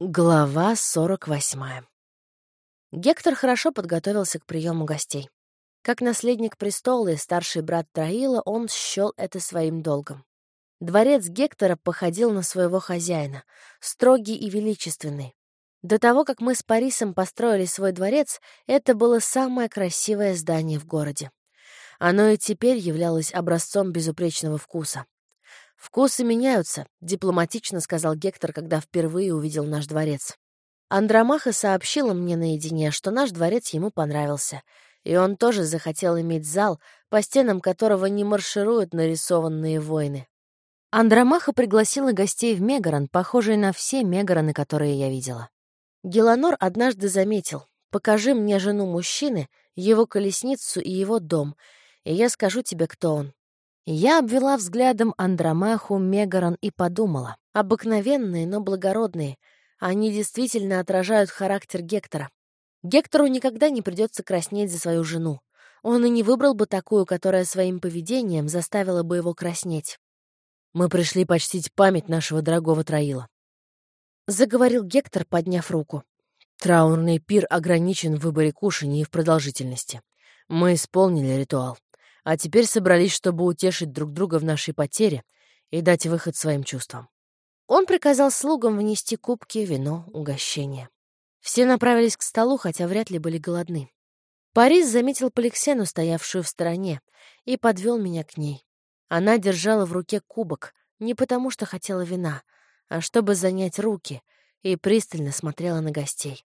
Глава 48. Гектор хорошо подготовился к приему гостей. Как наследник престола и старший брат Троила, он счел это своим долгом. Дворец Гектора походил на своего хозяина, строгий и величественный. До того, как мы с Парисом построили свой дворец, это было самое красивое здание в городе. Оно и теперь являлось образцом безупречного вкуса. «Вкусы меняются», — дипломатично сказал Гектор, когда впервые увидел наш дворец. Андромаха сообщила мне наедине, что наш дворец ему понравился, и он тоже захотел иметь зал, по стенам которого не маршируют нарисованные воины. Андромаха пригласила гостей в Мегарон, похожий на все Мегароны, которые я видела. Геланор однажды заметил, «Покажи мне жену мужчины, его колесницу и его дом, и я скажу тебе, кто он». Я обвела взглядом Андромаху, Мегарон и подумала. Обыкновенные, но благородные. Они действительно отражают характер Гектора. Гектору никогда не придется краснеть за свою жену. Он и не выбрал бы такую, которая своим поведением заставила бы его краснеть. «Мы пришли почтить память нашего дорогого Троила», — заговорил Гектор, подняв руку. «Траурный пир ограничен в выборе кушаний и в продолжительности. Мы исполнили ритуал а теперь собрались, чтобы утешить друг друга в нашей потере и дать выход своим чувствам. Он приказал слугам внести кубки, вино, угощение. Все направились к столу, хотя вряд ли были голодны. Парис заметил Поликсену, стоявшую в стороне, и подвел меня к ней. Она держала в руке кубок, не потому что хотела вина, а чтобы занять руки, и пристально смотрела на гостей.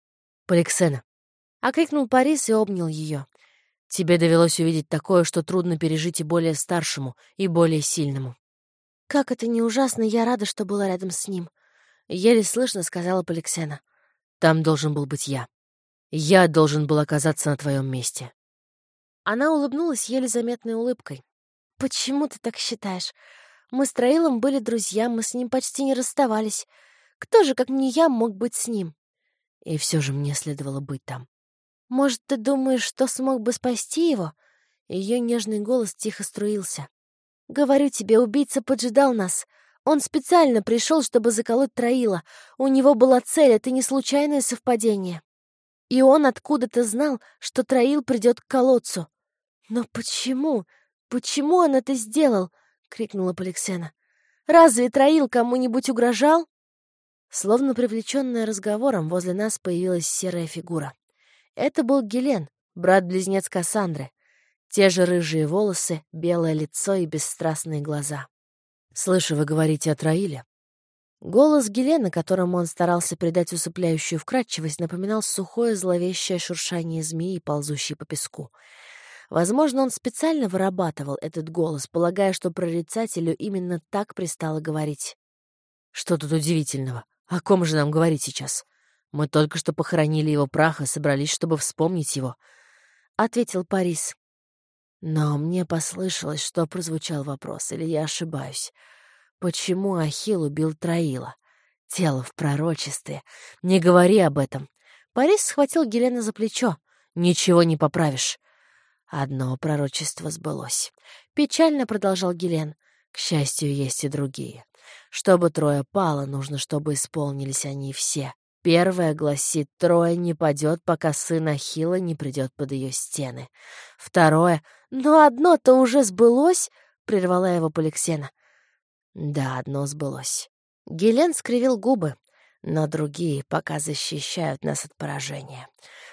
«Поликсена!» — окрикнул Парис и обнял ее. Тебе довелось увидеть такое, что трудно пережить и более старшему, и более сильному. «Как это не ужасно, я рада, что была рядом с ним», — еле слышно сказала Поликсена. «Там должен был быть я. Я должен был оказаться на твоем месте». Она улыбнулась еле заметной улыбкой. «Почему ты так считаешь? Мы с Троилом были друзья, мы с ним почти не расставались. Кто же, как не я, мог быть с ним?» И все же мне следовало быть там. Может, ты думаешь, что смог бы спасти его?» Ее нежный голос тихо струился. «Говорю тебе, убийца поджидал нас. Он специально пришел, чтобы заколоть Троила. У него была цель, это не случайное совпадение. И он откуда-то знал, что Троил придет к колодцу. Но почему? Почему он это сделал?» — крикнула Поликсена. «Разве Троил кому-нибудь угрожал?» Словно привлеченная разговором, возле нас появилась серая фигура. Это был Гелен, брат-близнец Кассандры. Те же рыжие волосы, белое лицо и бесстрастные глаза. «Слышу, вы говорите о Троиле?» Голос Гелена, которому он старался придать усыпляющую вкрадчивость, напоминал сухое зловещее шуршание змеи, ползущей по песку. Возможно, он специально вырабатывал этот голос, полагая, что прорицателю именно так пристало говорить. «Что тут удивительного? О ком же нам говорить сейчас?» Мы только что похоронили его прах и собрались, чтобы вспомнить его», — ответил Парис. Но мне послышалось, что прозвучал вопрос, или я ошибаюсь. Почему Ахилл убил Троила? Тело в пророчестве. Не говори об этом. Парис схватил Гелена за плечо. Ничего не поправишь. Одно пророчество сбылось. Печально продолжал Гелен. К счастью, есть и другие. Чтобы трое пало, нужно, чтобы исполнились они все. Первое гласит, трое не падет, пока сын Ахила не придет под ее стены. Второе, но одно-то уже сбылось, прервала его Поликсена. Да, одно сбылось. Гелен скривил губы, но другие пока защищают нас от поражения.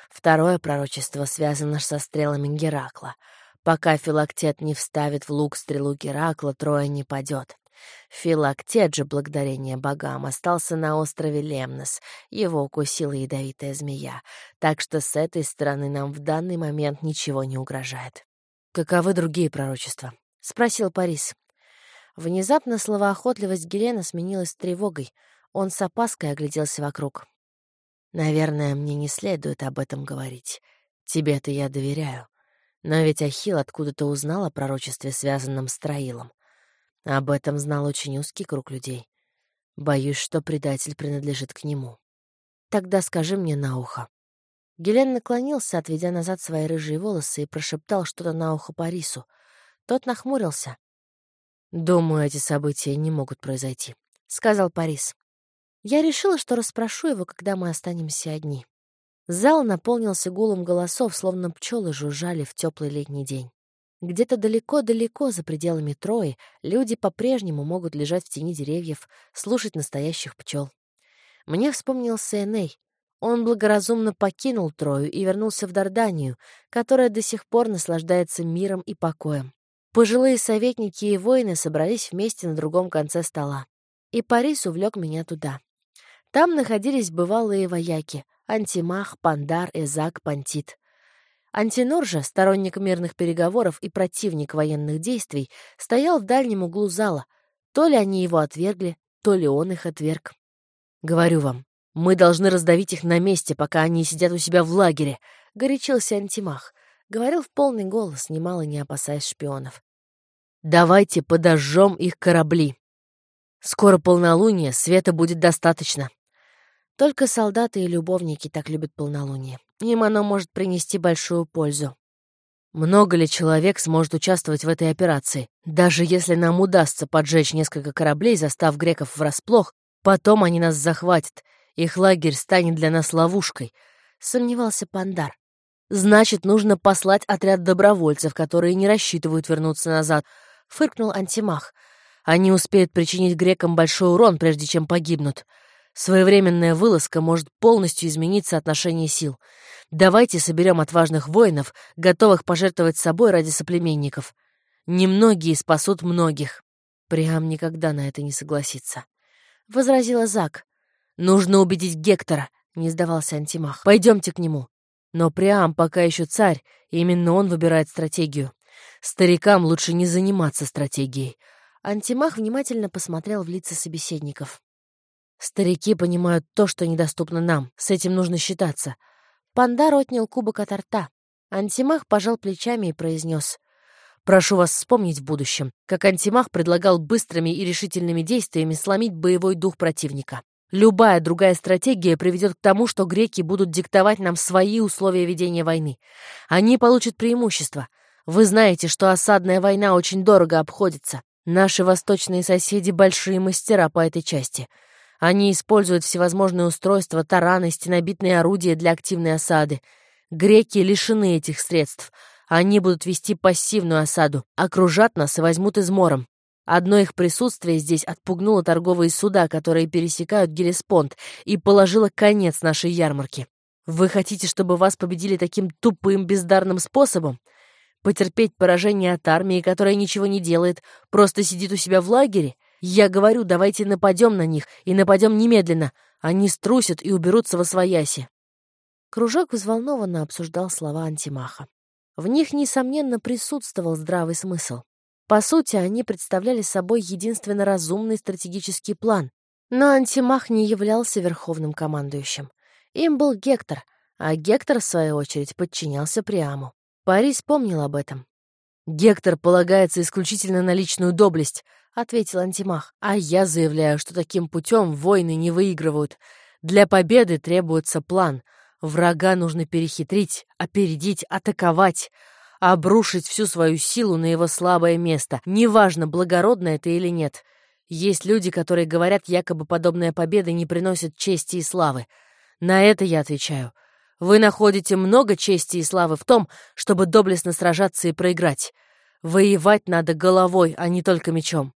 Второе пророчество связано со стрелами Геракла. Пока Филактет не вставит в лук стрелу Геракла, трое не падет. Филактет же, благодарение богам, остался на острове Лемнос. Его укусила ядовитая змея. Так что с этой стороны нам в данный момент ничего не угрожает. «Каковы другие пророчества?» — спросил Парис. Внезапно словоохотливость Гелена сменилась тревогой. Он с опаской огляделся вокруг. «Наверное, мне не следует об этом говорить. Тебе-то я доверяю. Но ведь Ахилл откуда-то узнал о пророчестве, связанном с Троилом. Об этом знал очень узкий круг людей. Боюсь, что предатель принадлежит к нему. Тогда скажи мне на ухо. Гелен наклонился, отведя назад свои рыжие волосы, и прошептал что-то на ухо Парису. Тот нахмурился. «Думаю, эти события не могут произойти», — сказал Парис. Я решила, что расспрошу его, когда мы останемся одни. Зал наполнился гулом голосов, словно пчелы жужжали в теплый летний день. Где-то далеко-далеко за пределами Трои люди по-прежнему могут лежать в тени деревьев, слушать настоящих пчел. Мне вспомнился Эней. Он благоразумно покинул Трою и вернулся в Дарданию, которая до сих пор наслаждается миром и покоем. Пожилые советники и воины собрались вместе на другом конце стола. И Парис увлек меня туда. Там находились бывалые вояки — Антимах, Пандар, Эзак, Пантит. Антинор же, сторонник мирных переговоров и противник военных действий, стоял в дальнем углу зала. То ли они его отвергли, то ли он их отверг. «Говорю вам, мы должны раздавить их на месте, пока они сидят у себя в лагере», — горячился Антимах. Говорил в полный голос, немало не опасаясь шпионов. «Давайте подожжем их корабли. Скоро полнолуние, света будет достаточно». Только солдаты и любовники так любят полнолуние. Им оно может принести большую пользу. Много ли человек сможет участвовать в этой операции? Даже если нам удастся поджечь несколько кораблей, застав греков врасплох, потом они нас захватят. Их лагерь станет для нас ловушкой. Сомневался Пандар. Значит, нужно послать отряд добровольцев, которые не рассчитывают вернуться назад. Фыркнул Антимах. Они успеют причинить грекам большой урон, прежде чем погибнут. Своевременная вылазка может полностью изменить соотношение сил. Давайте соберем отважных воинов, готовых пожертвовать собой ради соплеменников. Немногие спасут многих. Приам никогда на это не согласится. Возразила Зак. Нужно убедить Гектора, не сдавался Антимах. Пойдемте к нему. Но Приам пока еще царь, и именно он выбирает стратегию. Старикам лучше не заниматься стратегией. Антимах внимательно посмотрел в лица собеседников. Старики понимают то, что недоступно нам. С этим нужно считаться. Пандар отнял кубок от рта. Антимах пожал плечами и произнес. «Прошу вас вспомнить в будущем, как Антимах предлагал быстрыми и решительными действиями сломить боевой дух противника. Любая другая стратегия приведет к тому, что греки будут диктовать нам свои условия ведения войны. Они получат преимущество. Вы знаете, что осадная война очень дорого обходится. Наши восточные соседи — большие мастера по этой части. Они используют всевозможные устройства, тараны, стенобитные орудия для активной осады. Греки лишены этих средств. Они будут вести пассивную осаду, окружат нас и возьмут измором. Одно их присутствие здесь отпугнуло торговые суда, которые пересекают Гелеспонд, и положило конец нашей ярмарке. Вы хотите, чтобы вас победили таким тупым, бездарным способом? Потерпеть поражение от армии, которая ничего не делает, просто сидит у себя в лагере? Я говорю, давайте нападем на них, и нападем немедленно. Они струсят и уберутся во свояси. Кружок взволнованно обсуждал слова Антимаха. В них, несомненно, присутствовал здравый смысл. По сути, они представляли собой единственно разумный стратегический план. Но Антимах не являлся верховным командующим. Им был Гектор, а Гектор, в свою очередь, подчинялся Приаму. Парис помнил об этом. «Гектор полагается исключительно на личную доблесть», — ответил Антимах. «А я заявляю, что таким путем войны не выигрывают. Для победы требуется план. Врага нужно перехитрить, опередить, атаковать, обрушить всю свою силу на его слабое место. Неважно, благородно это или нет. Есть люди, которые говорят, якобы подобная победа не приносит чести и славы. На это я отвечаю. Вы находите много чести и славы в том, чтобы доблестно сражаться и проиграть. Воевать надо головой, а не только мечом.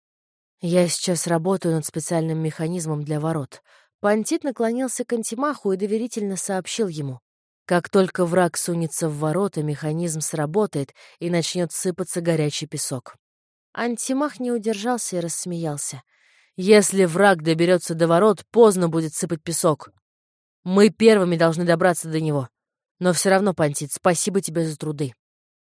Я сейчас работаю над специальным механизмом для ворот. Пантит наклонился к Антимаху и доверительно сообщил ему. Как только враг сунется в ворота, механизм сработает и начнет сыпаться горячий песок. Антимах не удержался и рассмеялся. Если враг доберется до ворот, поздно будет сыпать песок. Мы первыми должны добраться до него. Но все равно, Пантит, спасибо тебе за труды.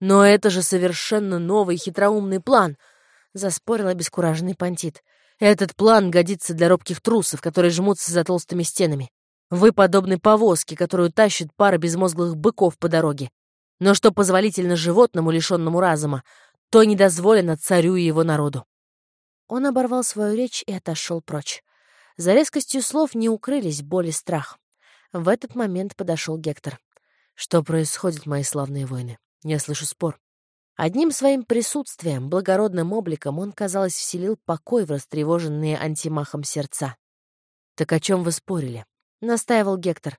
Но это же совершенно новый хитроумный план —— заспорил обескураженный Пантит. «Этот план годится для робких трусов, которые жмутся за толстыми стенами. Вы подобны повозке, которую тащит пара безмозглых быков по дороге. Но что позволительно животному, лишенному разума, то недозволено царю и его народу». Он оборвал свою речь и отошел прочь. За резкостью слов не укрылись боль и страх. В этот момент подошел Гектор. «Что происходит, мои славные воины? Я слышу спор». Одним своим присутствием, благородным обликом он, казалось, вселил покой в растревоженные антимахом сердца. «Так о чем вы спорили?» — настаивал Гектор.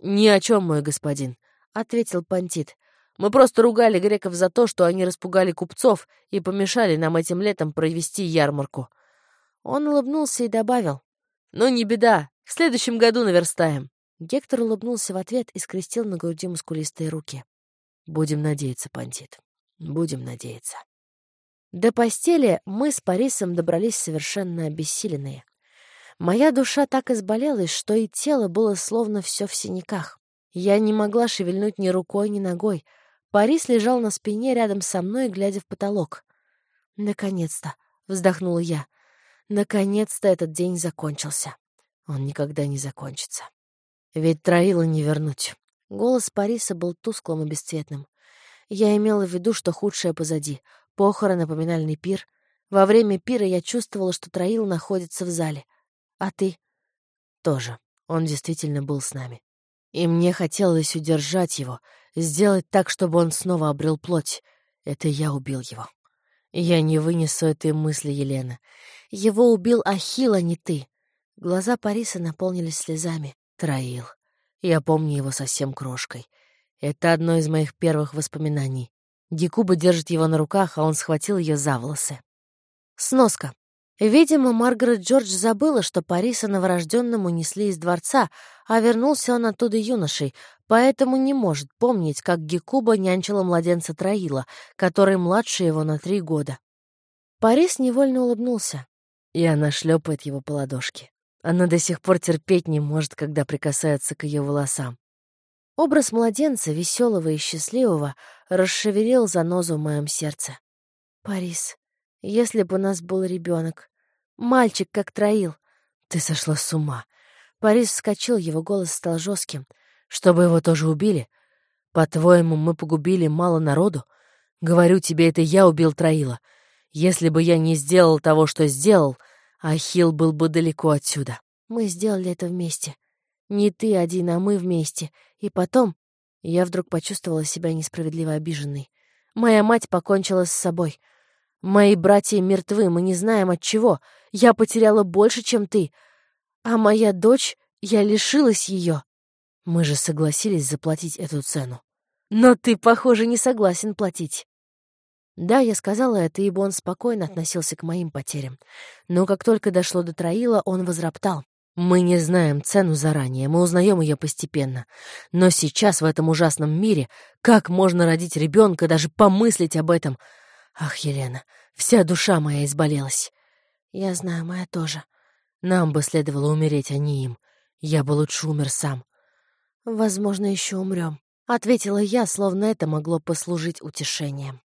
«Ни о чем, мой господин», — ответил Пантит. «Мы просто ругали греков за то, что они распугали купцов и помешали нам этим летом провести ярмарку». Он улыбнулся и добавил. «Ну, не беда, в следующем году наверстаем». Гектор улыбнулся в ответ и скрестил на груди мускулистые руки. «Будем надеяться, Пантит, будем надеяться». До постели мы с Парисом добрались совершенно обессиленные. Моя душа так изболелась, что и тело было словно все в синяках. Я не могла шевельнуть ни рукой, ни ногой. Парис лежал на спине рядом со мной, глядя в потолок. «Наконец-то!» — вздохнула я. «Наконец-то этот день закончился. Он никогда не закончится. Ведь Троила не вернуть». Голос Париса был тусклым и бесцветным. Я имела в виду, что худшее позади. Похороны, поминальный пир. Во время пира я чувствовала, что Троил находится в зале — а ты? Тоже. Он действительно был с нами. И мне хотелось удержать его, сделать так, чтобы он снова обрел плоть. Это я убил его. Я не вынесу этой мысли, Елена. Его убил Ахилл, а не ты. Глаза Париса наполнились слезами. Троил. Я помню его совсем крошкой. Это одно из моих первых воспоминаний. Гекуба держит его на руках, а он схватил ее за волосы. Сноска. Видимо, Маргарет Джордж забыла, что Париса новорожденному унесли из дворца, а вернулся он оттуда юношей, поэтому не может помнить, как Гекуба нянчила младенца Троила, который младше его на три года. Парис невольно улыбнулся, и она шлепает его по ладошке. Она до сих пор терпеть не может, когда прикасается к ее волосам. Образ младенца, веселого и счастливого, расшевелил занозу в моем сердце. «Парис, если бы у нас был ребенок, мальчик, как Троил, ты сошла с ума. Парис вскочил, его голос стал жестким. Чтобы его тоже убили? По-твоему, мы погубили мало народу? Говорю тебе, это я убил Троила. Если бы я не сделал того, что сделал, Ахилл был бы далеко отсюда. Мы сделали это вместе. Не ты один, а мы вместе. И потом... Я вдруг почувствовала себя несправедливо обиженной. Моя мать покончила с собой — Мои братья мертвы, мы не знаем от чего. Я потеряла больше, чем ты. А моя дочь, я лишилась ее. Мы же согласились заплатить эту цену. Но ты, похоже, не согласен платить. Да, я сказала это, ибо он спокойно относился к моим потерям. Но как только дошло до Троила, он возроптал. Мы не знаем цену заранее, мы узнаем ее постепенно. Но сейчас в этом ужасном мире как можно родить ребенка, даже помыслить об этом — Ах, Елена, вся душа моя изболелась. Я знаю, моя тоже. Нам бы следовало умереть, а не им. Я бы лучше умер сам. Возможно, еще умрем, — ответила я, словно это могло послужить утешением.